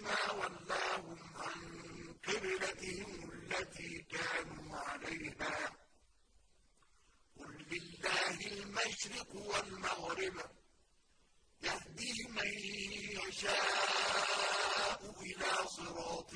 ما ولاهم عن قبلتهم التي كانوا عليها. قل لله المشرق والمغرب يهدي من يشاء إلى صراط